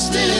still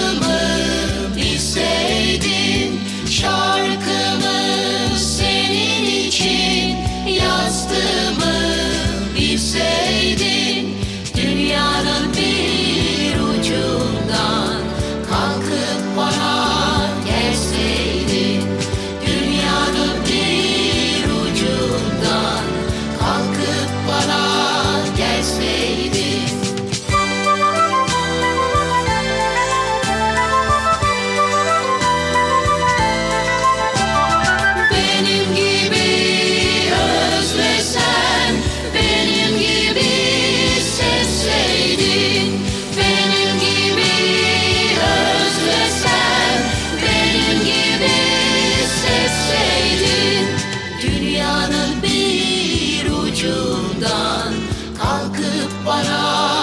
ربنا